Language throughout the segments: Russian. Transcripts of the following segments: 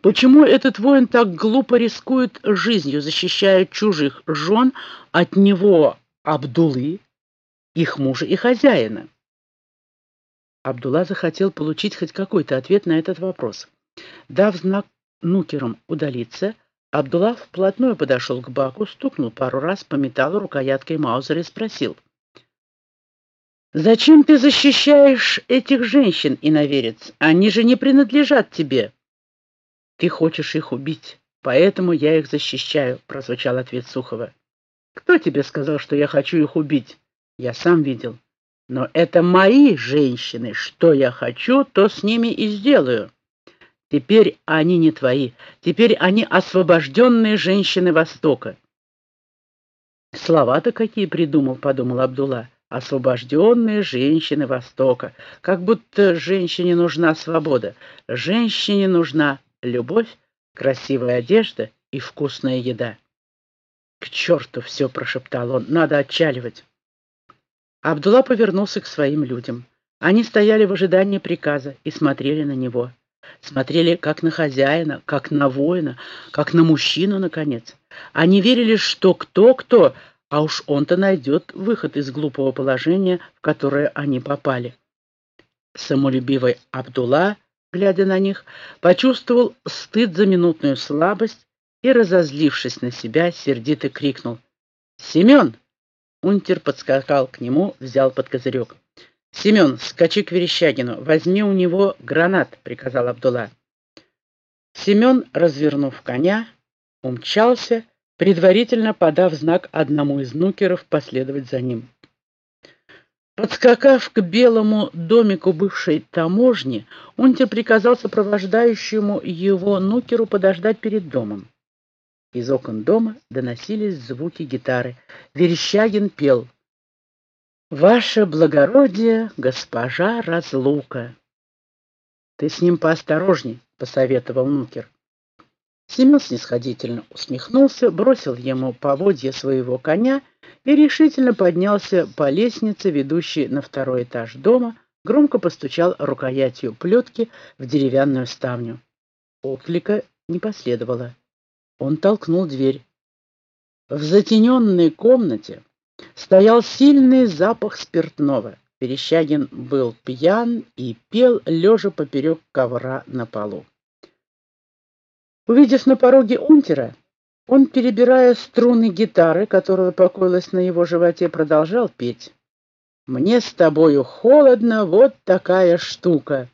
Почему этот воин так глупо рискует жизнью, защищая чужих жен от него, Абдулы, их мужа и хозяина? Абдулла захотел получить хоть какой-то ответ на этот вопрос. Дав знак нукерам удалиться, Абдулла вплотную подошел к баку, стукнул пару раз по металлу рукояткой Маузера и спросил. «Зачем ты защищаешь этих женщин, иноверец? Они же не принадлежат тебе». «Ты хочешь их убить, поэтому я их защищаю», — прозвучал ответ Сухова. «Кто тебе сказал, что я хочу их убить?» «Я сам видел. Но это мои женщины. Что я хочу, то с ними и сделаю». Теперь они не твои. Теперь они освобожденные женщины Востока. Слова-то какие придумал, подумал Абдулла. Освобожденные женщины Востока. Как будто женщине нужна свобода. Женщине нужна любовь, красивая одежда и вкусная еда. «К черту все!» — прошептал он. «Надо отчаливать!» Абдулла повернулся к своим людям. Они стояли в ожидании приказа и смотрели на него. Смотрели как на хозяина, как на воина, как на мужчину, наконец. Они верили, что кто-кто, а уж он-то найдет выход из глупого положения, в которое они попали. Самолюбивый Абдулла, глядя на них, почувствовал стыд за минутную слабость и, разозлившись на себя, сердито крикнул. «Семен!» Унтер подскакал к нему, взял под козырек. «Семен, скачи к Верещагину, возьми у него гранат», — приказал Абдулла. Семен, развернув коня, умчался, предварительно подав знак одному из нукеров последовать за ним. Подскакав к белому домику бывшей таможни, Унтер приказал сопровождающему его нукеру подождать перед домом. Из окон дома доносились звуки гитары. Верещагин пел «Ваше благородие, госпожа Разлука!» «Ты с ним поосторожней», — посоветовал Нукер. Семен снисходительно усмехнулся, бросил ему поводья своего коня и решительно поднялся по лестнице, ведущей на второй этаж дома, громко постучал рукоятью плетки в деревянную ставню. Отклика не последовало. Он толкнул дверь. В затененной комнате Стоял сильный запах спиртного. Верещагин был пьян и пел, лежа поперек ковра на полу. Увидев на пороге унтера, он, перебирая струны гитары, которая покоилась на его животе, продолжал петь. «Мне с тобою холодно, вот такая штука».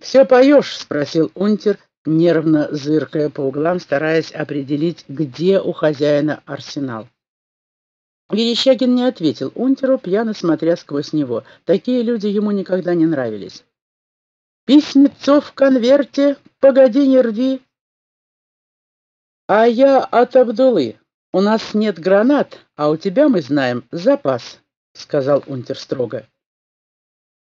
«Все поешь?» — спросил унтер, нервно зыркая по углам, стараясь определить, где у хозяина арсенал. Верещагин не ответил унтеру, пьяно смотря сквозь него. Такие люди ему никогда не нравились. «Письмецо в конверте, погоди, не рви!» «А я от Абдулы. У нас нет гранат, а у тебя, мы знаем, запас», — сказал унтер строго.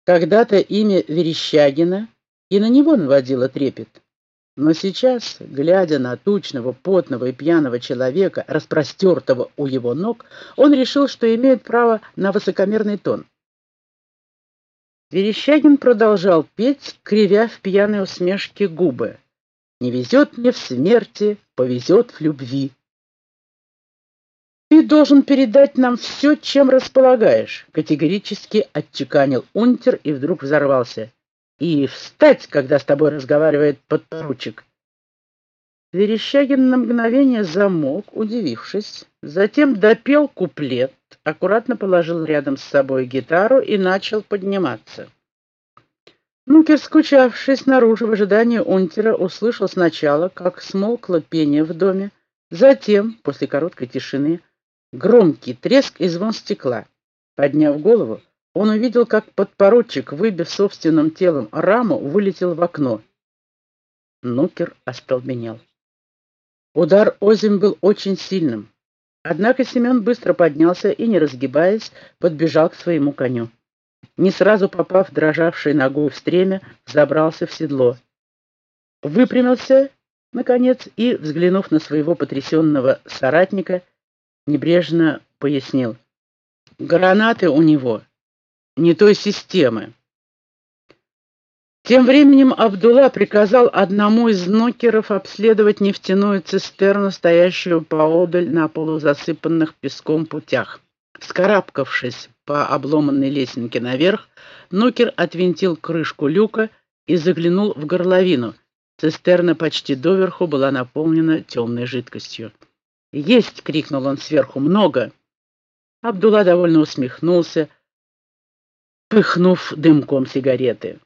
Когда-то имя Верещагина и на него наводило трепет. Но сейчас, глядя на тучного, потного и пьяного человека, распростертого у его ног, он решил, что имеет право на высокомерный тон. Верещагин продолжал петь, кривя в пьяной усмешке губы. «Не везет мне в смерти, повезет в любви». «Ты должен передать нам все, чем располагаешь», — категорически отчеканил унтер и вдруг взорвался и встать, когда с тобой разговаривает подпоручик. Верещагин на мгновение замолк, удивившись, затем допел куплет, аккуратно положил рядом с собой гитару и начал подниматься. Нукер, скучавший снаружи в ожидании унтера, услышал сначала, как смолкло пение в доме, затем, после короткой тишины, громкий треск и звон стекла. Подняв голову, он увидел, как подпоручик, выбив собственным телом раму, вылетел в окно. Нукер остолбенел. Удар озим был очень сильным. Однако Семен быстро поднялся и, не разгибаясь, подбежал к своему коню. Не сразу попав дрожавшей ногой в стремя, забрался в седло. Выпрямился, наконец, и, взглянув на своего потрясенного соратника, небрежно пояснил. «Гранаты у него не той системы. Тем временем Абдулла приказал одному из нокеров обследовать нефтяную цистерну, стоящую поодаль на полузасыпанных песком путях. Вскарабкавшись по обломанной лесенке наверх, нокер отвинтил крышку люка и заглянул в горловину. Цистерна почти доверху была наполнена темной жидкостью. «Есть!» — крикнул он сверху. «Много!» Абдулла довольно усмехнулся, пыхнув дымком сигареты.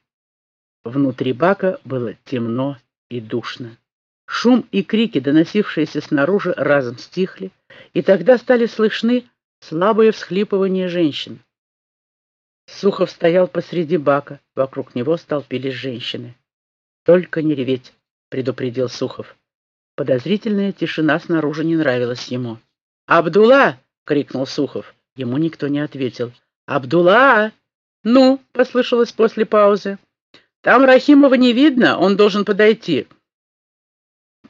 Внутри бака было темно и душно. Шум и крики, доносившиеся снаружи, разом стихли, и тогда стали слышны слабые всхлипывания женщин. Сухов стоял посреди бака, вокруг него столпились женщины. «Только не реветь», — предупредил Сухов. Подозрительная тишина снаружи не нравилась ему. «Абдулла!» — крикнул Сухов. Ему никто не ответил. «Абдулла!» «Ну?» — послышалось после паузы. Там Рахимова не видно, он должен подойти.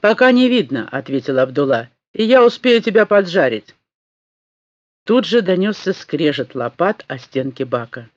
Пока не видно, ответил Абдулла. И я успею тебя поджарить. Тут же донесся скрежет лопат о стенке бака.